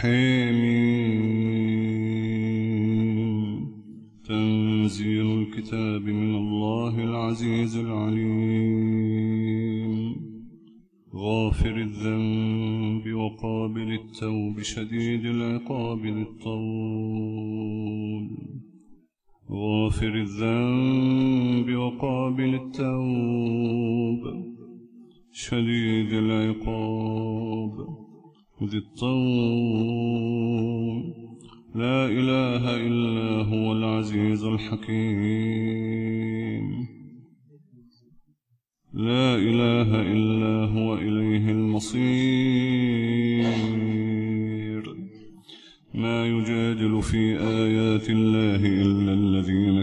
حميم. تنزيل الكتاب من الله العزيز العليم. غافر الذنب وقابل التوب شديد العقاب للطول. غافر الذنب وقابل التوب شديد العقاب. ذي الطول. لا إله إلا هو العزيز الحكيم. لا إله إلا هو إليه المصير. ما يجادل في آيات الله إلا الذين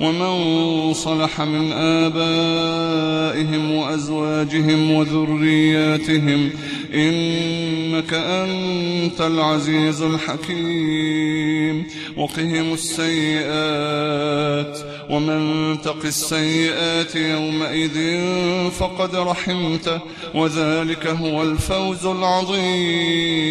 ومن صلح من آبائهم وأزواجهم وذرياتهم إنك أنت العزيز الحكيم وقهم السيئات ومن تق السيئات يومئذ فقد رحمته وذلك هو الفوز العظيم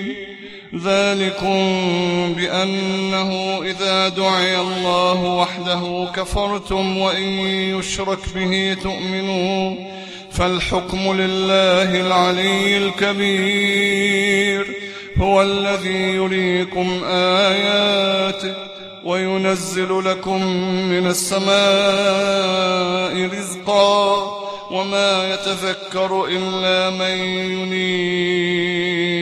ذلكم بأنه إذا دعي الله وحده كفرتم وإن يشرك به تؤمنون فالحكم لله العلي الكبير. هو الذي يريكم آياته وينزل لكم من السماء رزقا وما يتذكر إلا من ينيب.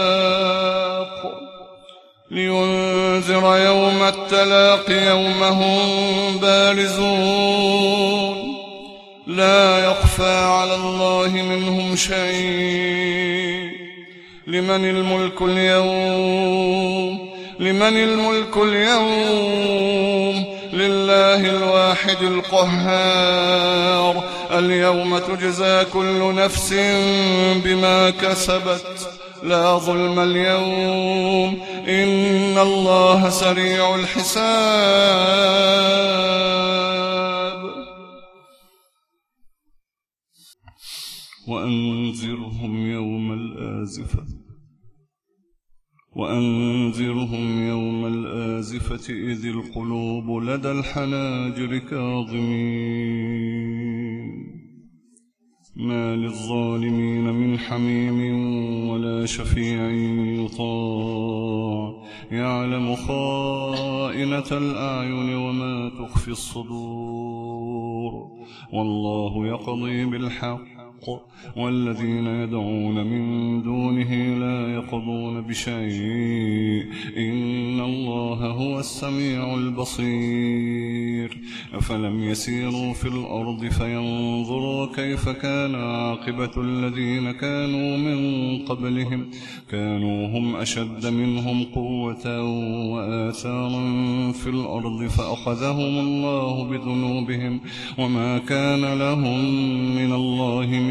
لينذر يوم التلاق يوم هم بارزون. لا يخفى على الله منهم شيء. لمن الملك اليوم؟ لمن الملك اليوم؟ لله الواحد القهار. اليوم تجزى كل نفس بما كسبت. لا ظلم اليوم. إن الله سريع الحساب. وأنذرهم يوم الآزفة. وأنذرهم يوم الآزفة إذ القلوب لدى الحناجر كاظمين. ما للظالمين من حميم ولا شفيع يطاع. يعلم خائنة الأعين وما تخفي الصدور. والله يقضي بالحق. والذين يدعون من دونه لا يقضون بشيء. إن الله هو السميع البصير. أفلم يسيروا في الأرض فينظروا كيف كان عاقبة الذين كانوا من قبلهم. كانوا هم أشد منهم قوة وآثارا في الأرض فأخذهم الله بذنوبهم. وما كان لهم من الله من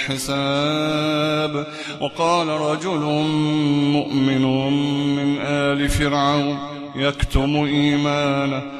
الحساب. وقال رجل مؤمن من آل فرعون يكتم إيمانه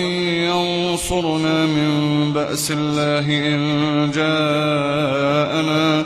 ينصرنا من بأس الله إن جاءنا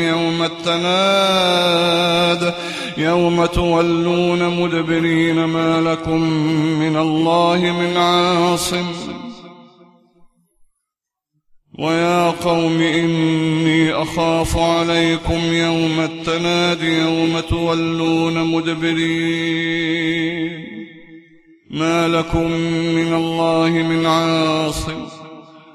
يوم التناد يوم تولون مدبرين ما لكم من الله من عاصم ويا قوم إني أخاف عليكم يوم التناد يوم تولون مدبرين ما لكم من الله من عاصم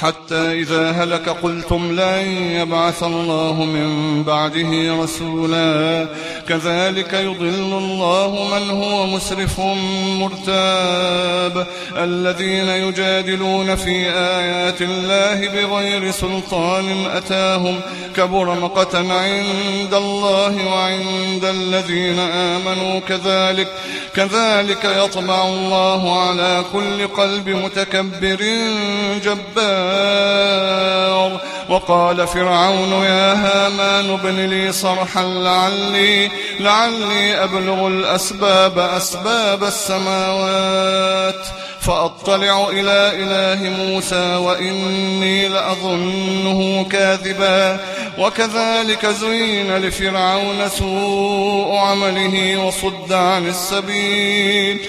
حتى إذا هلك قلتم لن يبعث الله من بعده رسولا. كذلك يضل الله من هو مسرف مرتاب. الذين يجادلون في آيات الله بغير سلطان أتاهم. كبر مقتا عند الله وعند الذين آمنوا. كذلك كذلك يطمع الله على كل قلب متكبر جبار. وقال فرعون يا هامان ابن لي صرحا لعلي لعلي أبلغ الأسباب أسباب السماوات. فأطلع إلى إله موسى وإني لأظنه كاذبا. وكذلك زين لفرعون سوء عمله وصد عن السبيل.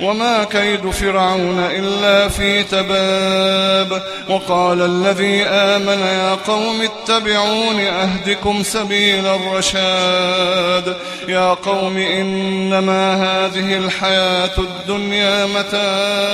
وما كيد فرعون إلا في تباب. وقال الذي آمن يا قوم اتبعون أهدكم سبيل الرشاد. يا قوم إنما هذه الحياة الدنيا متاع.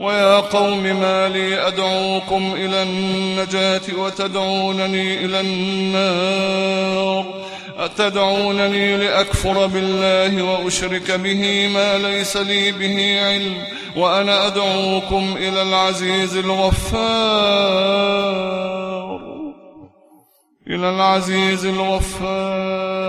ويا قوم ما لي أدعوكم إلى النجاة وتدعونني إلى النار. أتدعونني لأكفر بالله وأشرك به ما ليس لي به علم وأنا أدعوكم إلى العزيز الغفار. إلى العزيز الغفار.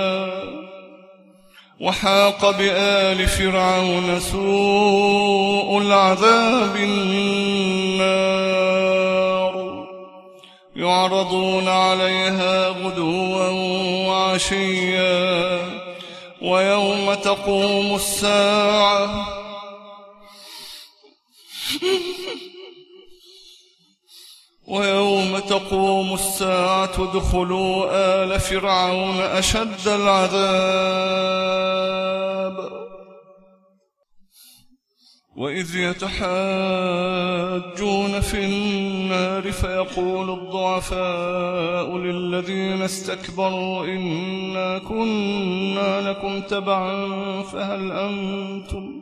وحاق بآل فرعون سوء العذاب النار. يعرضون عليها غدوا وعشيا ويوم تقوم الساعة. ويوم تقوم الساعة ادخلوا آل فرعون أشد العذاب. وإذ يتحاجون في النار فيقول الضعفاء للذين استكبروا إنا كنا لكم تبعا فهل أنتم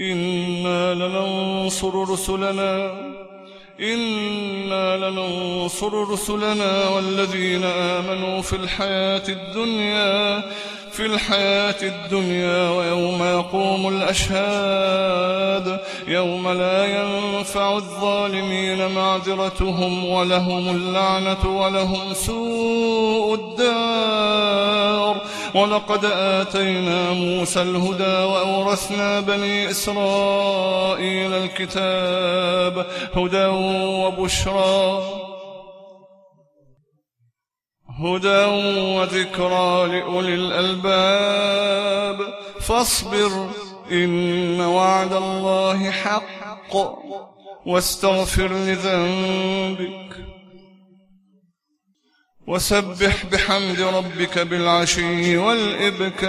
إنا لننصر رسلنا إنا لننصر رسلنا والذين آمنوا في الحياة الدنيا في الحياة الدنيا ويوم يقوم الأشهاد يوم لا ينفع الظالمين معذرتهم ولهم اللعنة ولهم سوء الدار ولقد آتينا موسى الهدى وأورثنا بني إسرائيل الكتاب هدى وبشرى. هدى وذكرى لأولي الألباب. فاصبر إن وعد الله حق. واستغفر لذنبك. وسبح بحمد ربك بالعشي والإبكار.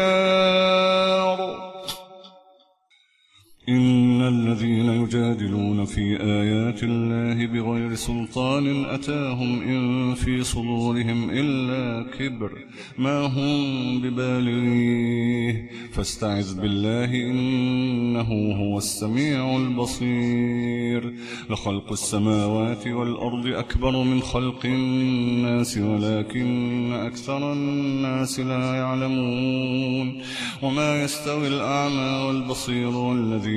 إن الذين يجادلون في آيات الله بغير سلطان أتاهم إن في صدورهم إلا كبر ما هم ببالغيه فاستعذ بالله إنه هو السميع البصير لخلق السماوات والأرض أكبر من خلق الناس ولكن أكثر الناس لا يعلمون وما يستوي الأعمى والبصير والذي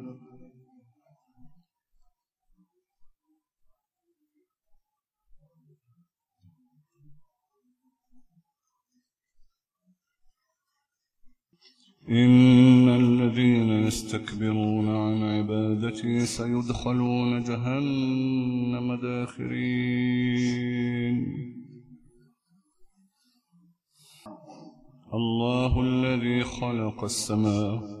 إن الذين يستكبرون عن عبادتي سيدخلون جهنم داخرين. الله الذي خلق السماء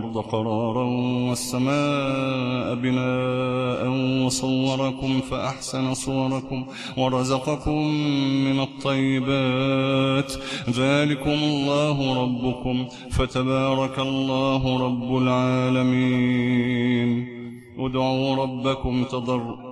قرارا والسماء بناء وصوركم فأحسن صوركم ورزقكم من الطيبات. ذلكم الله ربكم فتبارك الله رب العالمين. ادعوا ربكم تضر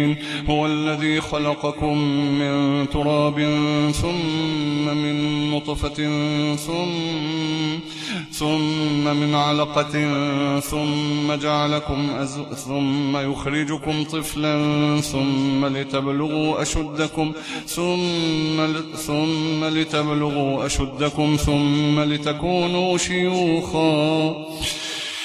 هو الذي خلقكم من تراب ثم من نطفة ثم ثم من علقة ثم جعلكم أز ثم يخرجكم طفلا ثم لتبلغوا أشدكم ثم ثم لتبلغوا أشدكم ثم لتكونوا شيوخا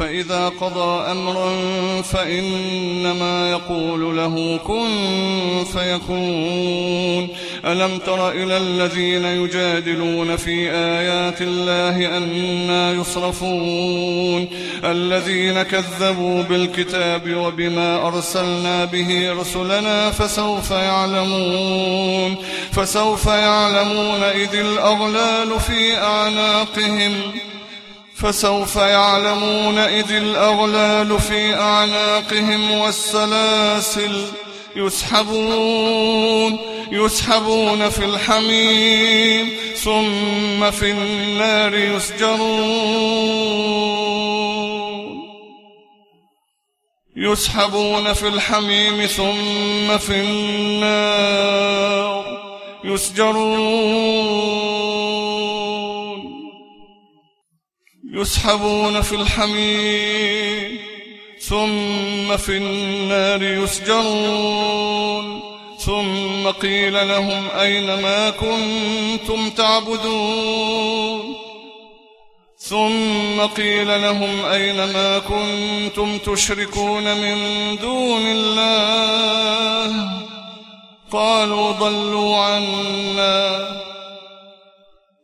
فإذا قضى أمرا فإنما يقول له كن فيكون. ألم تر إلى الذين يجادلون في آيات الله أنا يصرفون؟ الذين كذبوا بالكتاب وبما أرسلنا به رسلنا فسوف يعلمون. فسوف يعلمون إذ الأغلال في أعناقهم. فسوف يعلمون إذ الأغلال في أعناقهم والسلاسل يسحبون يسحبون في الحميم ثم في النار يسجرون. يسحبون في الحميم ثم في النار يسجرون. يسحبون في الحميم ثم في النار يسجرون ثم قيل لهم أين ما كنتم تعبدون؟ ثم قيل لهم أين ما كنتم تشركون من دون الله؟ قالوا ضلوا عنا.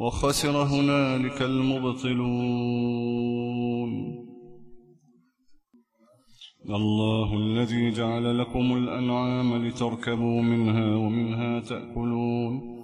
وخسر هنالك المبطلون. الله الذي جعل لكم الأنعام لتركبوا منها ومنها تأكلون.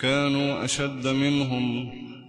كانوا أشد منهم.